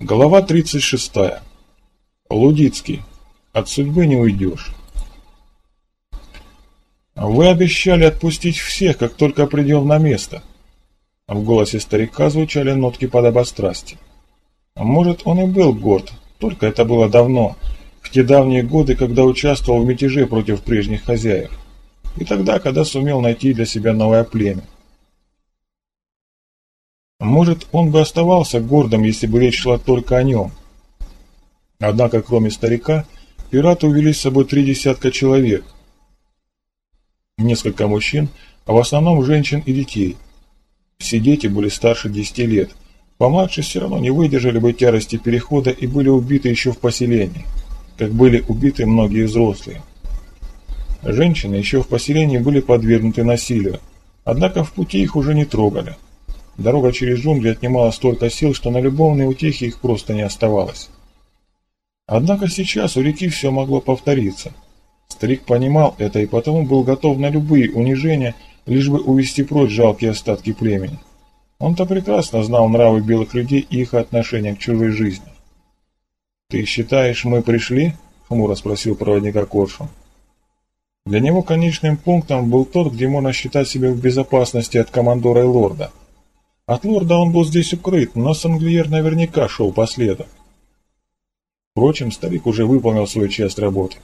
Глава 36. Лудицкий. От судьбы не уйдешь. Вы обещали отпустить всех, как только придем на место. В голосе старика звучали нотки подобострастия. Может, он и был горд, только это было давно, в те давние годы, когда участвовал в мятеже против прежних хозяев. И тогда, когда сумел найти для себя новое племя. Может, он бы оставался гордым, если бы речь шла только о нем. Однако, кроме старика, пираты увели с собой три десятка человек. Несколько мужчин, а в основном женщин и детей. Все дети были старше десяти лет. Помладше все равно не выдержали бы тярости перехода и были убиты еще в поселении, как были убиты многие взрослые. Женщины еще в поселении были подвергнуты насилию, однако в пути их уже не трогали. Дорога через джунгли отнимала столько сил, что на любовные утехи их просто не оставалось. Однако сейчас у реки все могло повториться. Старик понимал это и потому был готов на любые унижения, лишь бы увести прочь жалкие остатки племени. Он-то прекрасно знал нравы белых людей и их отношение к чужой жизни. «Ты считаешь, мы пришли?» — хмуро спросил проводника Коршун. Для него конечным пунктом был тот, где можно считать себя в безопасности от командора и лорда — от лорда он был здесь укрыт, но Санглиер наверняка шел по следу. Впрочем, старик уже выполнил свою часть работы.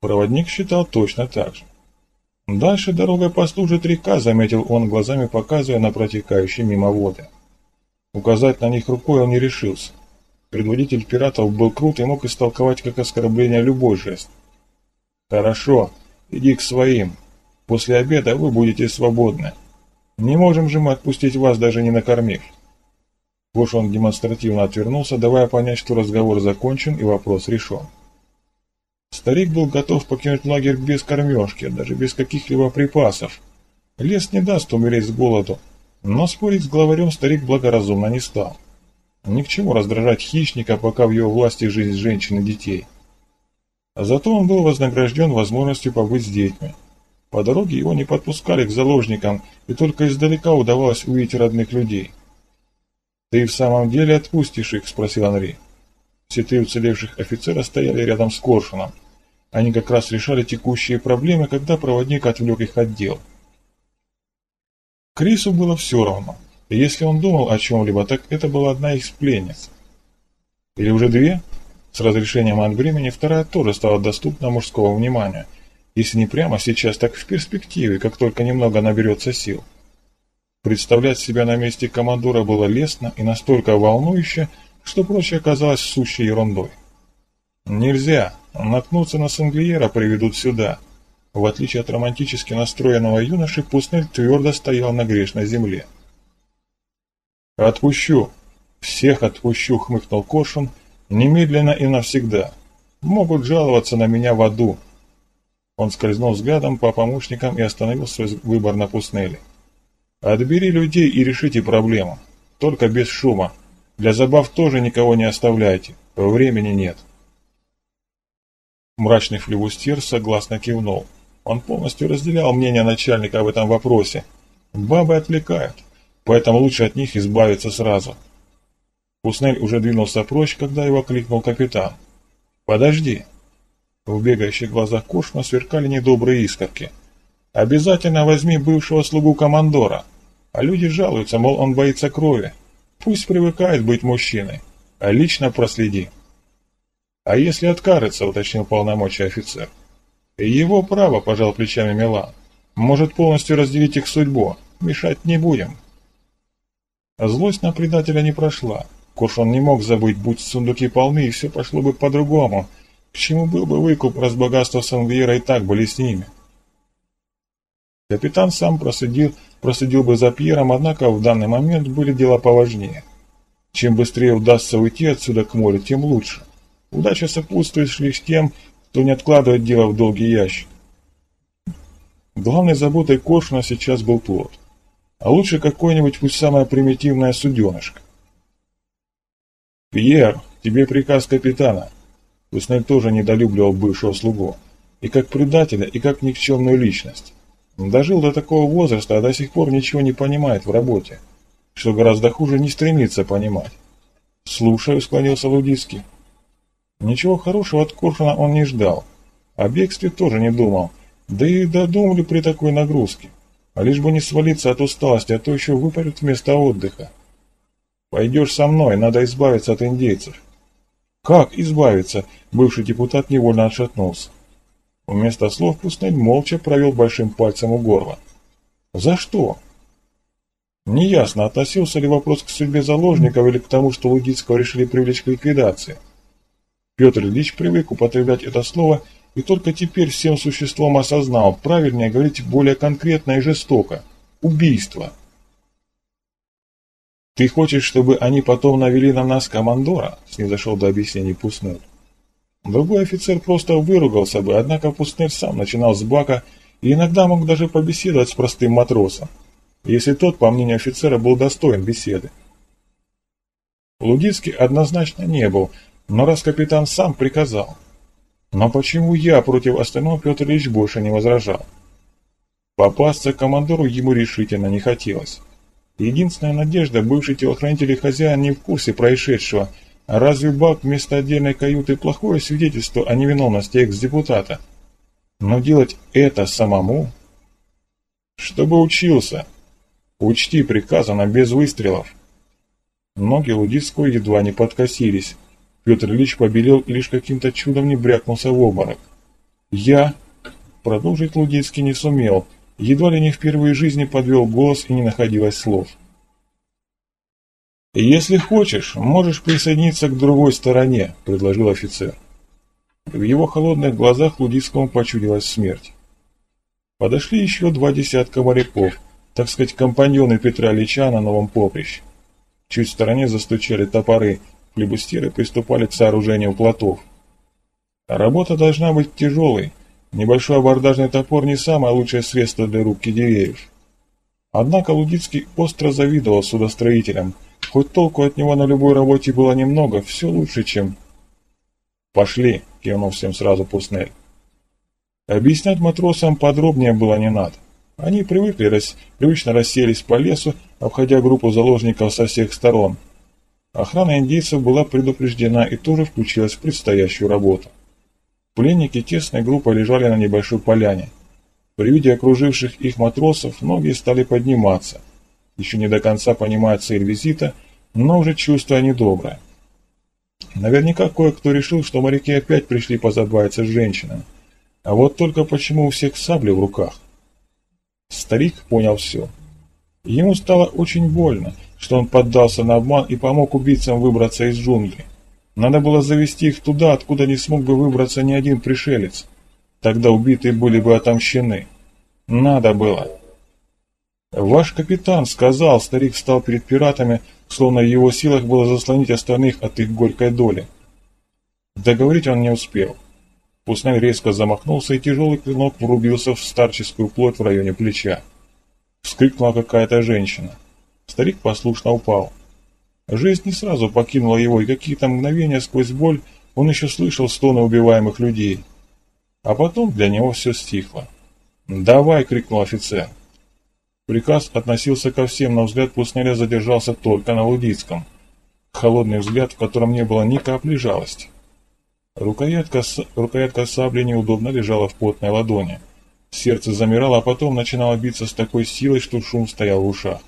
Проводник считал точно так же. Дальше дорогой послужит река, заметил он, глазами показывая на протекающие мимо воды. Указать на них рукой он не решился. Предводитель пиратов был крут и мог истолковать как оскорбление любой жест. «Хорошо, иди к своим. После обеда вы будете свободны. Не можем же мы отпустить вас, даже не накормив. Гош он демонстративно отвернулся, давая понять, что разговор закончен и вопрос решен. Старик был готов покинуть лагерь без кормежки, даже без каких-либо припасов. Лес не даст умереть с голоду, но спорить с главарем старик благоразумно не стал. Ни к чему раздражать хищника, пока в его власти жизнь женщин и детей. Зато он был вознагражден возможностью побыть с детьми. По дороге его не подпускали к заложникам, и только издалека удавалось увидеть родных людей. «Ты в самом деле отпустишь их?» – спросил Анри. Все три уцелевших офицера стояли рядом с Коршуном. Они как раз решали текущие проблемы, когда проводник отвлек их от дел. Крису было все равно. Если он думал о чем-либо, так это была одна из пленниц. Или уже две? С разрешением от времени вторая тоже стала доступна мужского внимания – если не прямо сейчас, так в перспективе, как только немного наберется сил. Представлять себя на месте командора было лестно и настолько волнующе, что прочее оказалось сущей ерундой. Нельзя, наткнуться на Санглиера приведут сюда. В отличие от романтически настроенного юноши, Пуснель твердо стоял на грешной земле. «Отпущу, всех отпущу», — хмыкнул Кошин, — «немедленно и навсегда. Могут жаловаться на меня в аду, он скользнул взглядом по помощникам и остановил свой выбор на Пуснеле. «Отбери людей и решите проблему. Только без шума. Для забав тоже никого не оставляйте. Времени нет». Мрачный флевустьер согласно кивнул. Он полностью разделял мнение начальника в этом вопросе. Бабы отвлекают, поэтому лучше от них избавиться сразу. Пуснель уже двинулся прочь, когда его кликнул капитан. «Подожди!» В бегающих глазах Кошма сверкали недобрые искорки. «Обязательно возьми бывшего слугу командора. А люди жалуются, мол, он боится крови. Пусть привыкает быть мужчиной, а лично проследи». «А если откажется?» — уточнил полномочия офицер. «Его право», — пожал плечами Милан. «Может полностью разделить их судьбу. Мешать не будем». Злость на предателя не прошла. Кошон не мог забыть, будь сундуки полны, и все пошло бы по-другому — к чему был бы выкуп, раз богатства Сангвиера и так были с ними? Капитан сам просидел, просидел бы за Пьером, однако в данный момент были дела поважнее. Чем быстрее удастся уйти отсюда к морю, тем лучше. Удача сопутствует лишь тем, кто не откладывает дело в долгий ящик. Главной заботой Коршуна сейчас был плод. А лучше какое-нибудь, пусть самое примитивное суденышко. «Пьер, тебе приказ капитана. Уснель тоже недолюбливал бывшего слугу. И как предателя, и как никчемную личность. Дожил до такого возраста, а до сих пор ничего не понимает в работе. Что гораздо хуже, не стремится понимать. «Слушаю», — склонился Лудицкий. Ничего хорошего от Коршуна он не ждал. О бегстве тоже не думал. Да и додумали при такой нагрузке. А лишь бы не свалиться от усталости, а то еще выпадет вместо отдыха. «Пойдешь со мной, надо избавиться от индейцев». «Как избавиться?» – бывший депутат невольно отшатнулся. Вместо слов Пустынь молча провел большим пальцем у горла. «За что?» Неясно, относился ли вопрос к судьбе заложников или к тому, что Лугицкого решили привлечь к ликвидации. Петр Ильич привык употреблять это слово и только теперь всем существом осознал, правильнее говорить более конкретно и жестоко – убийство. «Ты хочешь, чтобы они потом навели на нас командора?» – снизошел до объяснений Пуснель. Другой офицер просто выругался бы, однако Пуснель сам начинал с бака и иногда мог даже побеседовать с простым матросом, если тот, по мнению офицера, был достоин беседы. Лудицкий однозначно не был, но раз капитан сам приказал. Но почему я против остального Петр Ильич больше не возражал? Попасться командору ему решительно не хотелось. Единственная надежда, бывший телохранитель и хозяин не в курсе происшедшего. А разве Бак вместо отдельной каюты плохое свидетельство о невиновности экс-депутата? Но делать это самому? Чтобы учился. Учти, приказано, без выстрелов. Ноги Лудицкого едва не подкосились. Петр Ильич побелел и лишь каким-то чудом не брякнулся в обморок. «Я...» Продолжить Лудицкий не сумел, едва ли не впервые в жизни подвел голос и не находилось слов. «Если хочешь, можешь присоединиться к другой стороне», — предложил офицер. В его холодных глазах Лудицкому почудилась смерть. Подошли еще два десятка моряков, так сказать, компаньоны Петра Ильича на новом поприще. Чуть в стороне застучали топоры, флебустьеры приступали к сооружению плотов. Работа должна быть тяжелой, Небольшой абордажный топор не самое лучшее средство для рубки деревьев. Однако Лудицкий остро завидовал судостроителям. Хоть толку от него на любой работе было немного, все лучше, чем... «Пошли», — кивнул всем сразу Пуснель. Объяснять матросам подробнее было не надо. Они привыкли, рас... привычно расселись по лесу, обходя группу заложников со всех сторон. Охрана индейцев была предупреждена и тоже включилась в предстоящую работу. Пленники тесной группой лежали на небольшой поляне. При виде окруживших их матросов многие стали подниматься, еще не до конца понимая цель визита, но уже чувствуя недоброе. Наверняка кое-кто решил, что моряки опять пришли позабавиться с женщинами. А вот только почему у всех сабли в руках? Старик понял все. Ему стало очень больно, что он поддался на обман и помог убийцам выбраться из джунглей. Надо было завести их туда, откуда не смог бы выбраться ни один пришелец. Тогда убитые были бы отомщены. Надо было. «Ваш капитан сказал», — старик встал перед пиратами, словно в его силах было заслонить остальных от их горькой доли. Договорить он не успел. Пуснель резко замахнулся, и тяжелый клинок врубился в старческую плоть в районе плеча. Вскрикнула какая-то женщина. Старик послушно упал. Жизнь не сразу покинула его, и какие-то мгновения сквозь боль он еще слышал стоны убиваемых людей. А потом для него все стихло. «Давай!» — крикнул офицер. Приказ относился ко всем, но взгляд Пуснеля задержался только на Лудицком. Холодный взгляд, в котором не было ни капли жалости. Рукоятка, рукоятка сабли неудобно лежала в потной ладони. Сердце замирало, а потом начинало биться с такой силой, что шум стоял в ушах.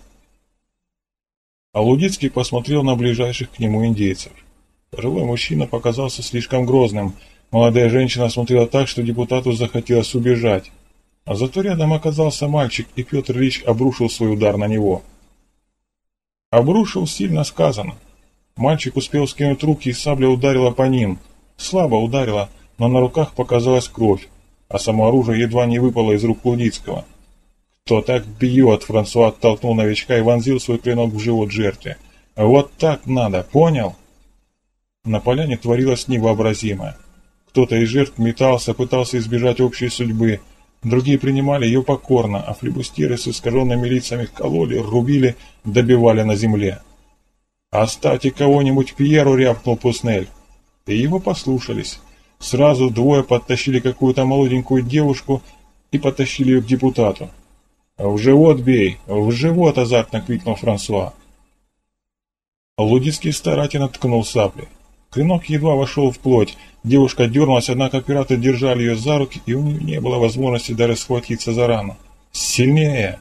А Лудицкий посмотрел на ближайших к нему индейцев. Пожилой мужчина показался слишком грозным. Молодая женщина смотрела так, что депутату захотелось убежать. А зато рядом оказался мальчик, и Петр Ильич обрушил свой удар на него. Обрушил сильно сказано. Мальчик успел скинуть руки, и сабля ударила по ним. Слабо ударила, но на руках показалась кровь, а само оружие едва не выпало из рук Лудицкого. «Кто так бьет?» Франсуа оттолкнул новичка и вонзил свой клинок в живот жертве. «Вот так надо, понял?» На поляне творилось невообразимое. Кто-то из жертв метался, пытался избежать общей судьбы. Другие принимали ее покорно, а флебустьеры с искаженными лицами кололи, рубили, добивали на земле. «Оставьте кого-нибудь Пьеру!» — рявкнул Пуснель. И его послушались. Сразу двое подтащили какую-то молоденькую девушку и потащили ее к депутату. «В живот бей! В живот!» – азартно крикнул Франсуа. Лудицкий старательно ткнул саблей. Клинок едва вошел в плоть. Девушка дернулась, однако пираты держали ее за руки, и у нее не было возможности даже схватиться за рану. «Сильнее!»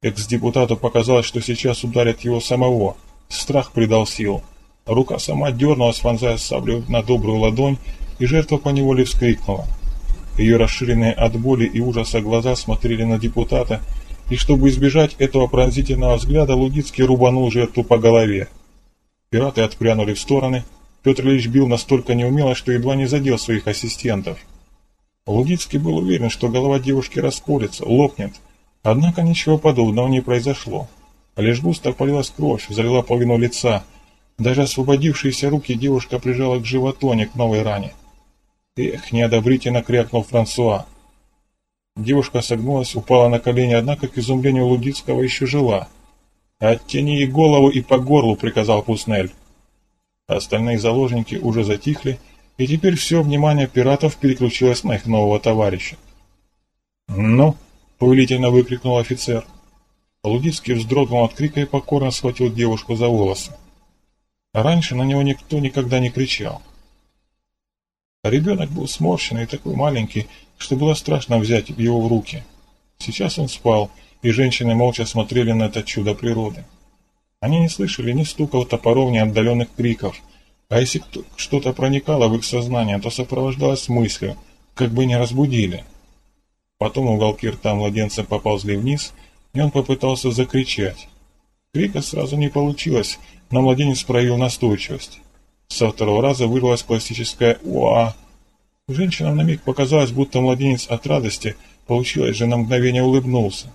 Экс-депутату показалось, что сейчас ударят его самого. Страх придал сил. Рука сама дернулась, вонзая саблю на добрую ладонь, и жертва поневоле вскрикнула. Ее расширенные от боли и ужаса глаза смотрели на депутата, и чтобы избежать этого пронзительного взгляда, Лудицкий рубанул жертву по голове. Пираты отпрянули в стороны, Петр Ильич бил настолько неумело, что едва не задел своих ассистентов. Лудицкий был уверен, что голова девушки расколется, лопнет, однако ничего подобного не произошло. Лишь густо полилась кровь, залила половину лица. Даже освободившиеся руки девушка прижала к животу, а к новой ране. «Эх!» – неодобрительно крякнул Франсуа. Девушка согнулась, упала на колени, однако к изумлению Лудицкого еще жила. «Оттяни ей голову и по горлу!» – приказал Пуснель. Остальные заложники уже затихли, и теперь все внимание пиратов переключилось на их нового товарища. «Ну!» – повелительно выкрикнул офицер. Лудицкий вздрогнул от крика и покорно схватил девушку за волосы. Раньше на него никто никогда не кричал. Ребенок был сморщенный и такой маленький, что было страшно взять его в руки. Сейчас он спал, и женщины молча смотрели на это чудо природы. Они не слышали ни стуков топоров, ни отдаленных криков, а если что-то проникало в их сознание, то сопровождалось мыслью, как бы не разбудили. Потом уголки рта младенца поползли вниз, и он попытался закричать. Крика сразу не получилось, но младенец проявил настойчивость. Со второго раза вырвалась классическая «Уа». Женщинам на миг показалось, будто младенец от радости, получилось же на мгновение улыбнулся.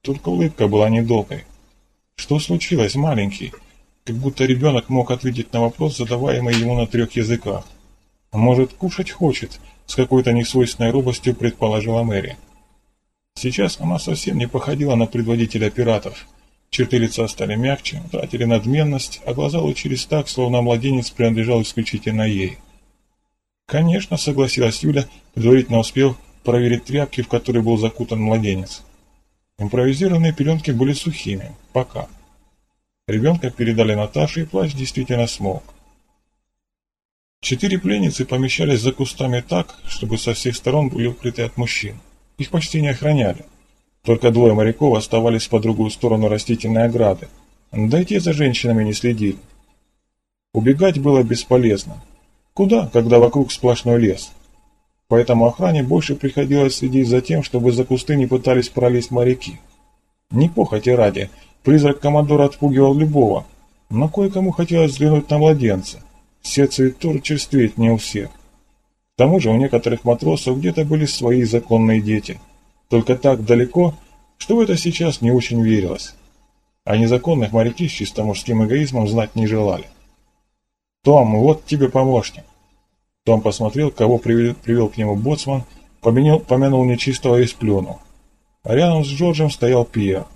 Только улыбка была недолгой. Что случилось, маленький? Как будто ребенок мог ответить на вопрос, задаваемый ему на трех языках. Может, кушать хочет, с какой-то несвойственной робостью предположила Мэри. Сейчас она совсем не походила на предводителя пиратов. Черты лица стали мягче, утратили надменность, а глаза лучились так, словно младенец принадлежал исключительно ей. «Конечно», — согласилась Юля, предварительно успев проверить тряпки, в которые был закутан младенец. Импровизированные пеленки были сухими. Пока. Ребенка передали Наташе, и плащ действительно смог. Четыре пленницы помещались за кустами так, чтобы со всех сторон были укрыты от мужчин. Их почти не охраняли. Только двое моряков оставались по другую сторону растительной ограды. Да за женщинами не следили. Убегать было бесполезно. Куда, когда вокруг сплошной лес? Поэтому охране больше приходилось следить за тем, чтобы за кусты не пытались пролезть моряки. Не похоти ради, призрак командора отпугивал любого, но кое-кому хотелось взглянуть на младенца. Сердце ведь тоже черствеет не у всех. К тому же у некоторых матросов где-то были свои законные дети – только так далеко, что в это сейчас не очень верилось. А незаконных моряки с чисто мужским эгоизмом знать не желали. «Том, вот тебе помощник». Том посмотрел, кого привел, привел к нему боцман, поменял, помянул нечистого и сплюнул. А рядом с Джорджем стоял Пьер.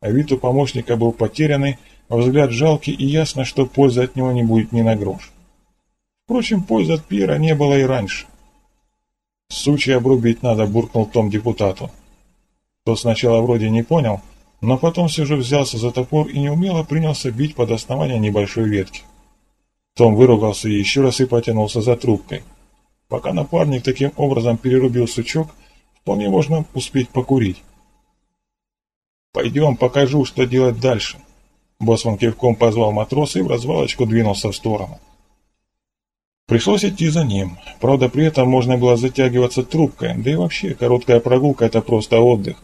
А вид у помощника был потерянный, а взгляд жалкий и ясно, что пользы от него не будет ни на грош. Впрочем, пользы от Пьера не было и раньше. «Сучья обрубить надо», — буркнул Том депутату. Тот сначала вроде не понял, но потом все же взялся за топор и неумело принялся бить под основание небольшой ветки. Том выругался еще раз и потянулся за трубкой. Пока напарник таким образом перерубил сучок, вполне можно успеть покурить. «Пойдем, покажу, что делать дальше». Босман кивком позвал матроса и в развалочку двинулся в сторону. Пришлось идти за ним. Правда, при этом можно было затягиваться трубкой, да и вообще короткая прогулка – это просто отдых.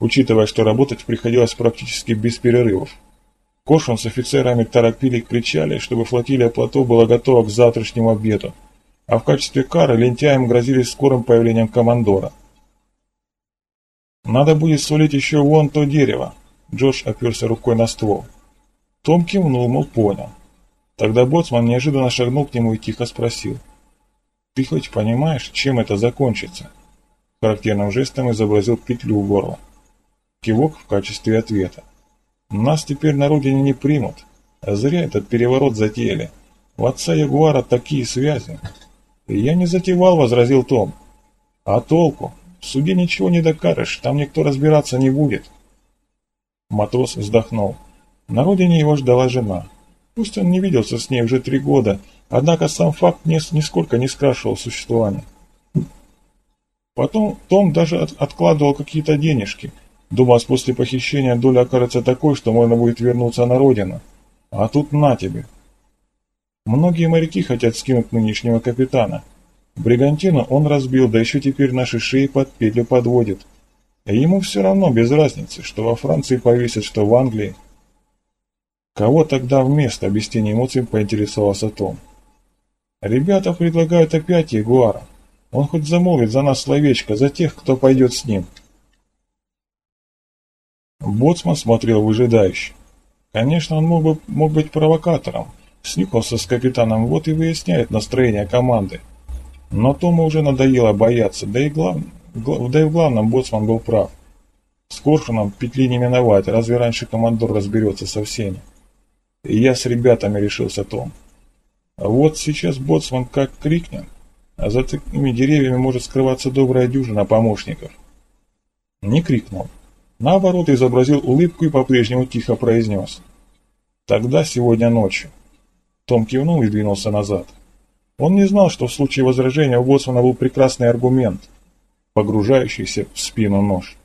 Учитывая, что работать приходилось практически без перерывов. Кошин с офицерами торопили, кричали, чтобы флотилия плато была готова к завтрашнему обеду. А в качестве кары лентяям грозили скорым появлением командора. «Надо будет свалить еще вон то дерево», – Джош оперся рукой на ствол. Том кивнул, мол, понял. Тогда боцман неожиданно шагнул к нему и тихо спросил. «Ты хоть понимаешь, чем это закончится?» Характерным жестом изобразил петлю у горла. Кивок в качестве ответа. «Нас теперь на родине не примут. А зря этот переворот затеяли. У отца Ягуара такие связи». «Я не затевал», — возразил Том. «А толку? В суде ничего не докажешь, там никто разбираться не будет». Матрос вздохнул. На родине его ждала жена. Пусть он не виделся с ней уже три года, однако сам факт нисколько не скрашивал существование. Потом Том даже от, откладывал какие-то денежки, думая, после похищения доля окажется такой, что можно будет вернуться на родину. А тут на тебе. Многие моряки хотят скинуть нынешнего капитана. Бригантину он разбил, да еще теперь наши шеи под петлю подводит. И ему все равно без разницы, что во Франции повесят, что в Англии. Кого тогда вместо, без тени эмоций, поинтересовался Том. Ребята предлагают опять Ягуара. Он хоть замолвит за нас словечко, за тех, кто пойдет с ним. Боцман смотрел выжидающе. Конечно, он мог, бы, мог быть провокатором. Снюхался с капитаном, вот и выясняет настроение команды. Но Тому уже надоело бояться, да и, глав... да и в главном Боцман был прав. С Коршуном петли не миновать, разве раньше командор разберется со всеми? Я с ребятами решился Том. А вот сейчас Боцман как крикнет, а за такими деревьями может скрываться добрая дюжина помощников. Не крикнул. Наоборот, изобразил улыбку и по-прежнему тихо произнес. Тогда сегодня ночью. Том кивнул и двинулся назад. Он не знал, что в случае возражения у Боцмана был прекрасный аргумент, погружающийся в спину нож.